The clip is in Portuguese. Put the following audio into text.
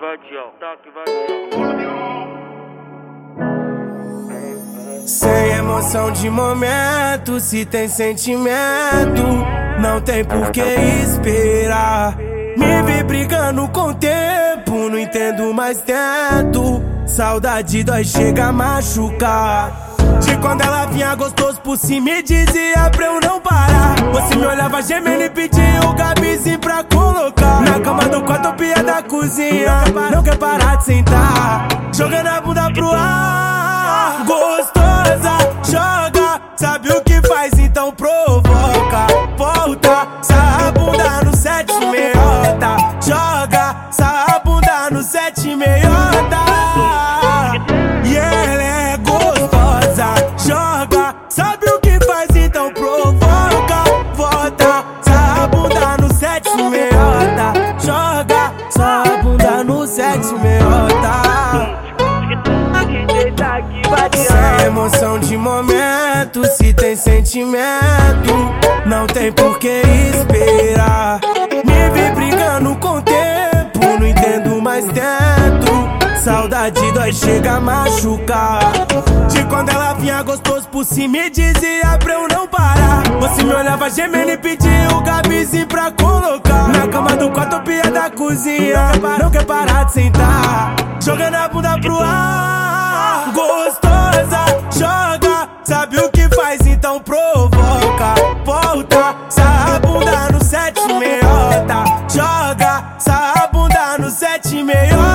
vai tchau. Sem emoção de momento, se tem sentimento, não tem por que esperar. Me vi brigando com o tempo, não entendo mais tento. Saudade dói, chega a machucar. De quando ela vinha gostoso por cima e dizia pra eu não parar. Você me olhava gemendo e pedia o gabizinho pra colocar. Na cama do quarto, pia da cozinha. Não quer parar de sentar, jogando a bunda pro ar. Gostosa, joga, sabe o que faz, então provoca. Volta, sabe o que faz, então provoca. Volta, sarra a bunda no sete meiota. Joga, sarra a bunda no sete meiota. Sem emoção de momento, se tem sentimento, não tem por que esperar. Saudade dói, chega a machucar. De quando ela vinha gostoso por cima e dizia pra eu não parar. Você me olhava gemendo e pedia o gabizinho pra colocar. Na cama do quarto, pia da cozinha. Não quer parar de sentar, jogando a bunda pro ar. Gostosa, joga, sabe o que faz, então provoca. Volta, sarra a bunda no sete meiota. Joga, sarra a bunda no sete meiota.